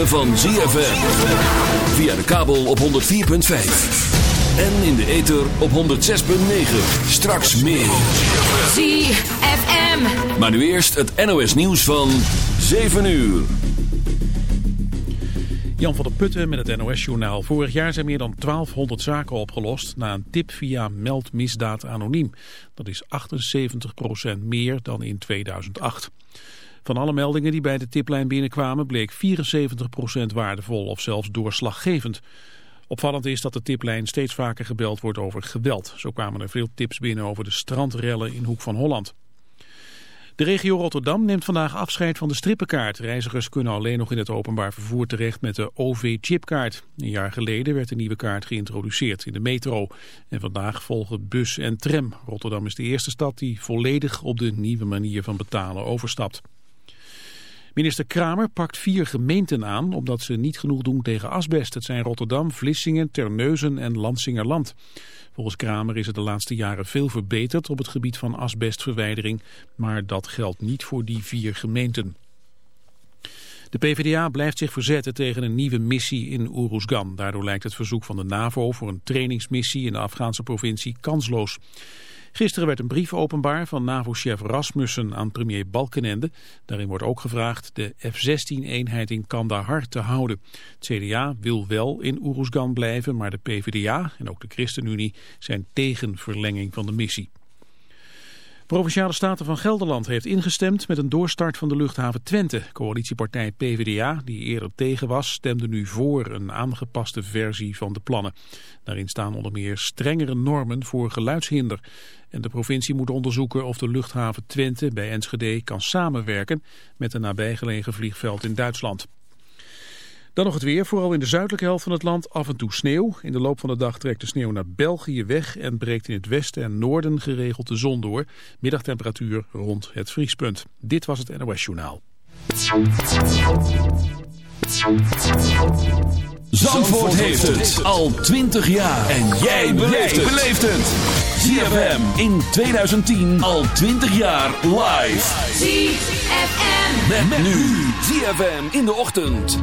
ritme van ZFM. Via de kabel op 104.5. En in de ether op 106.9. Straks meer. ZFM. Maar nu eerst het NOS nieuws van 7 uur. Jan van der Putten met het NOS-journaal. Vorig jaar zijn meer dan 1200 zaken opgelost na een tip via Meld Misdaad Anoniem. Dat is 78% meer dan in 2008. Van alle meldingen die bij de tiplijn binnenkwamen bleek 74% waardevol of zelfs doorslaggevend. Opvallend is dat de tiplijn steeds vaker gebeld wordt over geweld. Zo kwamen er veel tips binnen over de strandrellen in Hoek van Holland. De regio Rotterdam neemt vandaag afscheid van de strippenkaart. Reizigers kunnen alleen nog in het openbaar vervoer terecht met de OV-chipkaart. Een jaar geleden werd de nieuwe kaart geïntroduceerd in de metro. En vandaag volgen bus en tram. Rotterdam is de eerste stad die volledig op de nieuwe manier van betalen overstapt. Minister Kramer pakt vier gemeenten aan omdat ze niet genoeg doen tegen asbest. Het zijn Rotterdam, Vlissingen, Terneuzen en Lansingerland. Volgens Kramer is het de laatste jaren veel verbeterd op het gebied van asbestverwijdering. Maar dat geldt niet voor die vier gemeenten. De PvdA blijft zich verzetten tegen een nieuwe missie in Uruzgan. Daardoor lijkt het verzoek van de NAVO voor een trainingsmissie in de Afghaanse provincie kansloos. Gisteren werd een brief openbaar van NAVO-chef Rasmussen aan premier Balkenende. Daarin wordt ook gevraagd de F-16-eenheid in Kandahar te houden. Het CDA wil wel in Uruzgan blijven, maar de PvdA en ook de ChristenUnie zijn tegen verlenging van de missie. Provinciale Staten van Gelderland heeft ingestemd met een doorstart van de luchthaven Twente. Coalitiepartij PvdA, die eerder tegen was, stemde nu voor een aangepaste versie van de plannen. Daarin staan onder meer strengere normen voor geluidshinder. En de provincie moet onderzoeken of de luchthaven Twente bij Enschede kan samenwerken met een nabijgelegen vliegveld in Duitsland. Dan nog het weer, vooral in de zuidelijke helft van het land af en toe sneeuw. In de loop van de dag trekt de sneeuw naar België weg en breekt in het westen en noorden geregeld de zon door. Middagtemperatuur rond het vriespunt. Dit was het NOS Journaal. Zandvoort heeft het al 20 jaar. En jij beleeft het. ZFM in 2010 al 20 jaar live. ZFM. Met, met nu. ZFM in de ochtend.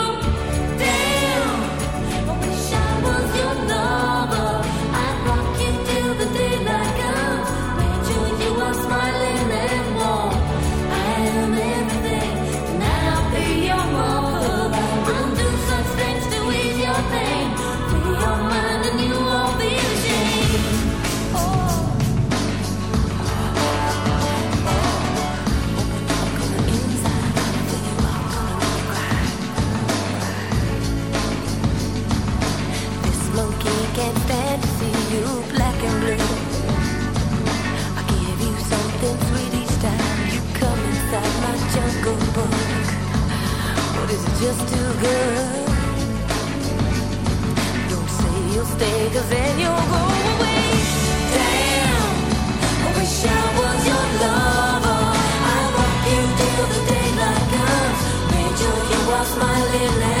Just too good? Don't say you'll stay, cause then you'll go away. Damn, I wish I was your lover. I rock you till the daylight comes. Made sure you are smiling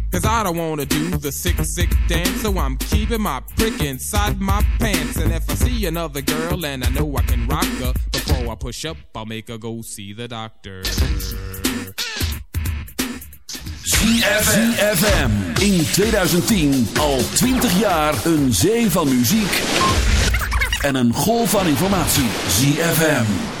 Cause I don't wanna do the sick, sick dance, so I'm keeping my prick inside my pants. And if I see another girl and I know I can rock her, before I push up, I'll make her go see the doctor. ZFM. In 2010 al 20 jaar een zee van muziek en een golf van informatie. ZFM.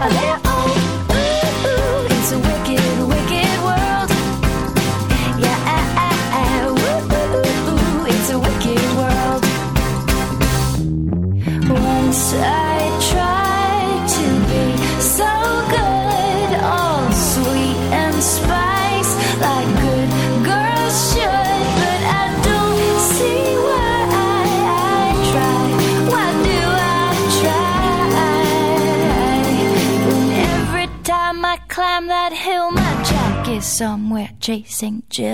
Vale. chasing Jim.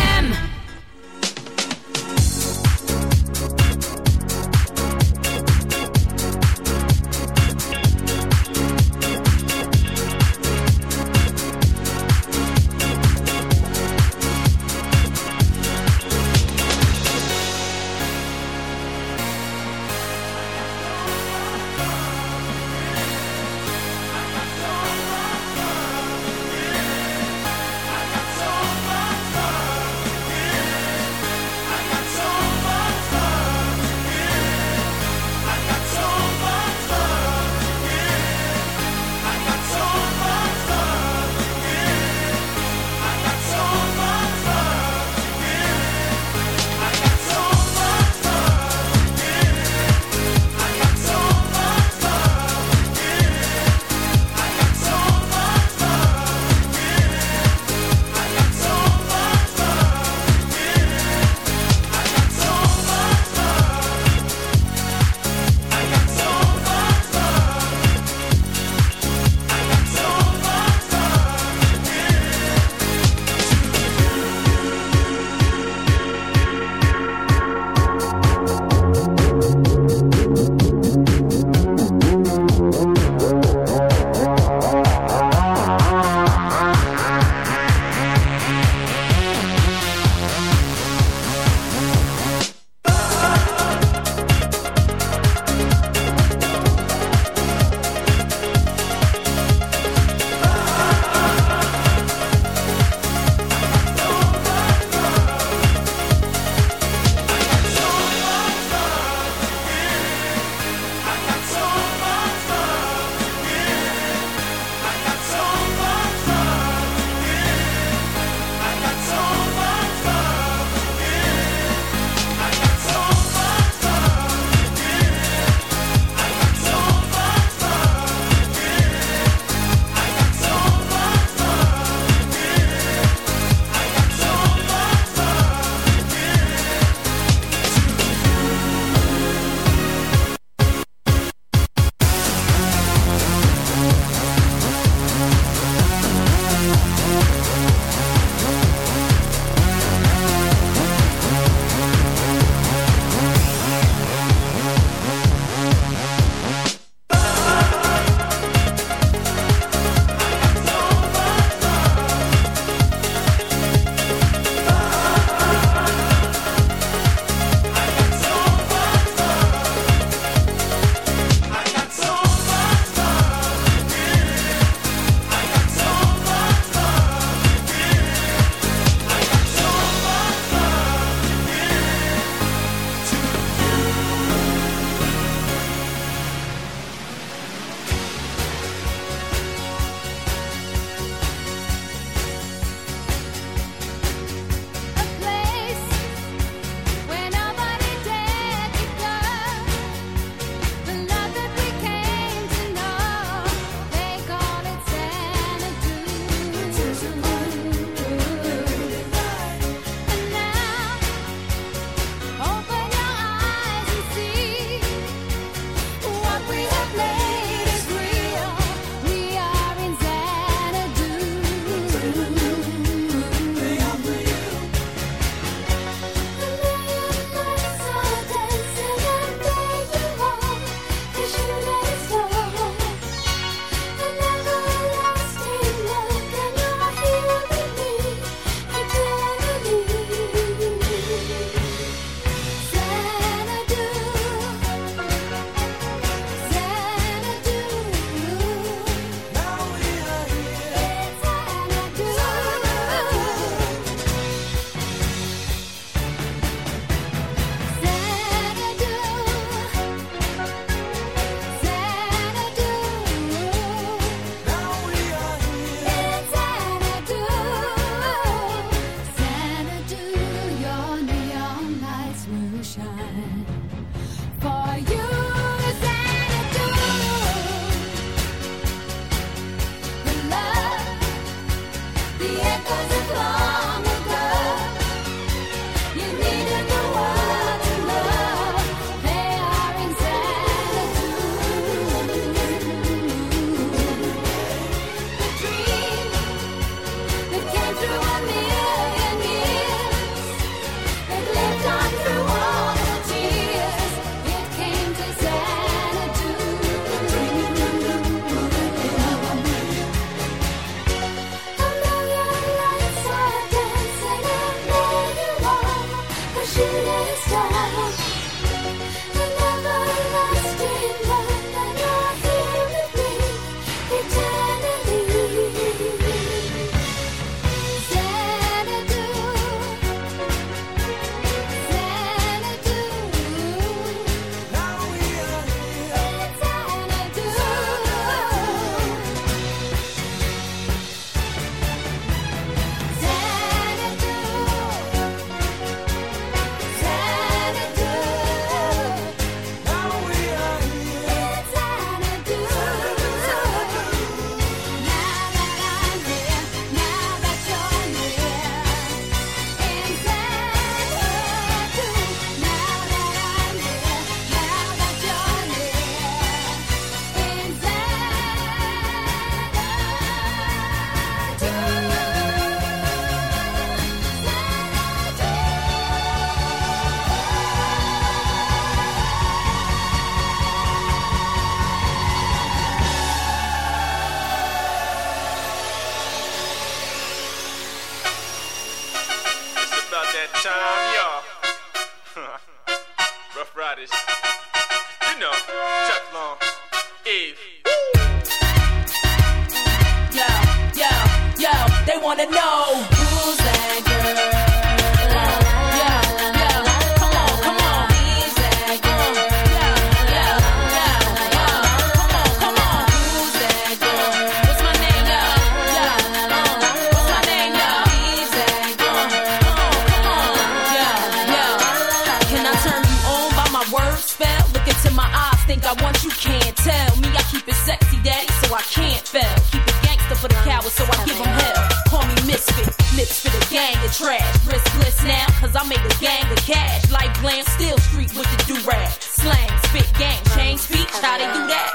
glam, still street with the do-rag. Slang, spit, gang, change speech, how they do that?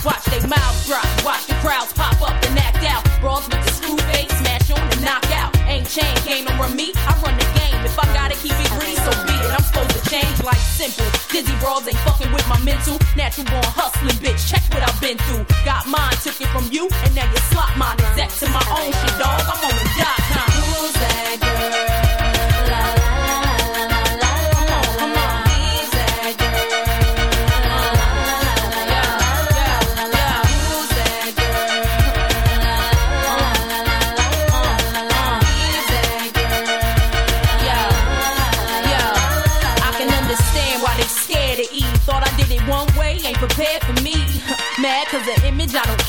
Watch they mouths drop, watch the crowds pop up and act out. Brawls with the screw face, smash on and knock out. Ain't chain, game over me, I run the game. If I gotta keep it green, so be it. I'm supposed to change like simple. Dizzy brawls ain't fucking with my mental. Natural born hustling, bitch. Check what I've been through. Got mine, took it from you, and now you slot mine. Exact to my own shit, dog. I'm on the dot. Who's that girl?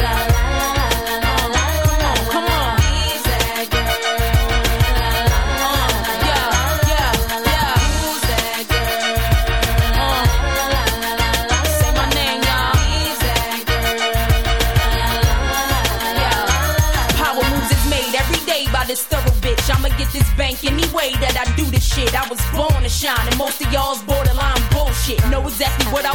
La la la la la la. Come on, come on. Who's that girl? La la la la la. Yeah, yeah, yeah. Who's that girl? Uh, la la la la la. Say my name, y'all. Who's that girl? La la la la la. Yeah. Power moves is made every day by this thorough bitch. I'ma get this bank any way that I do this shit. I was born to shine, and most of y'all's borderline bullshit. Know exactly what I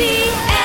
Hoje é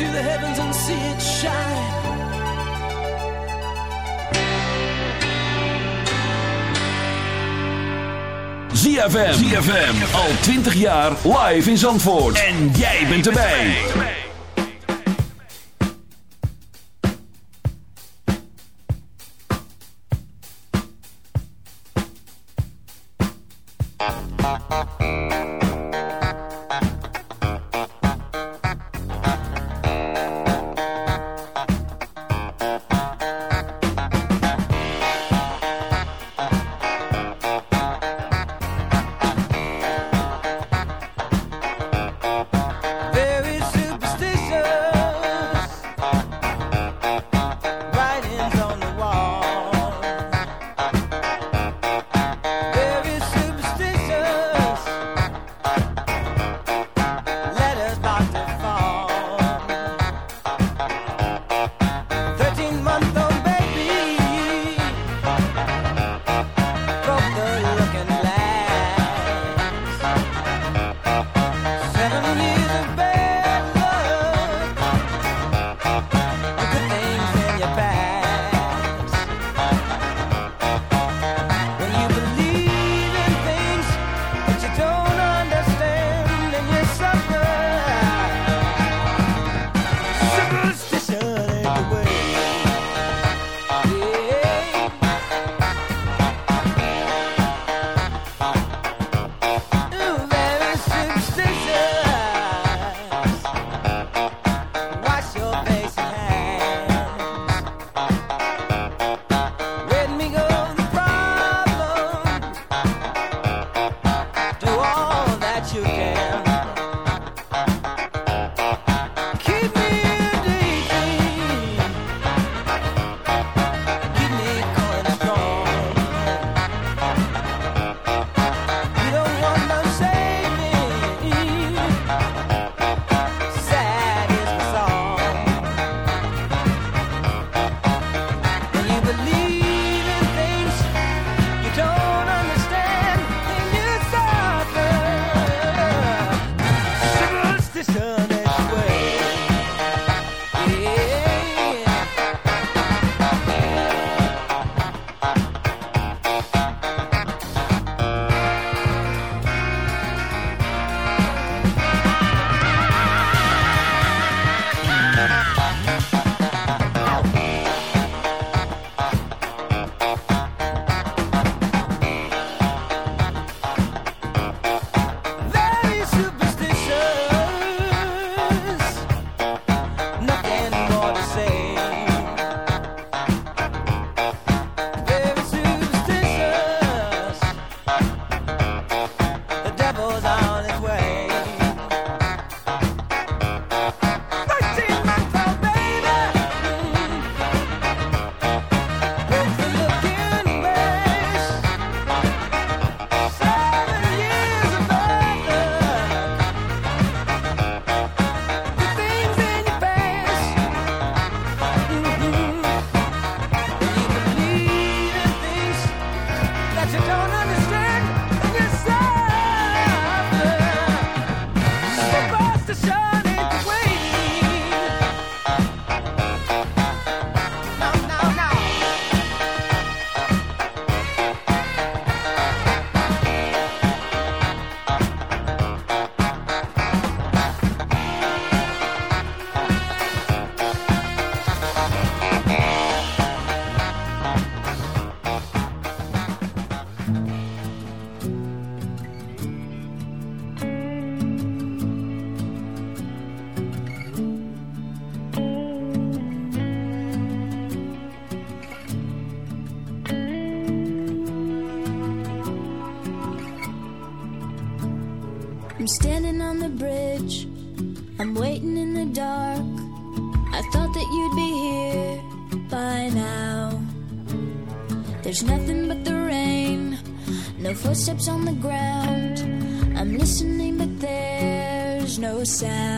to the heavens and see it shine. ZFM, ZFM, al 20 jaar live in Zandvoort. En jij bent erbij. There's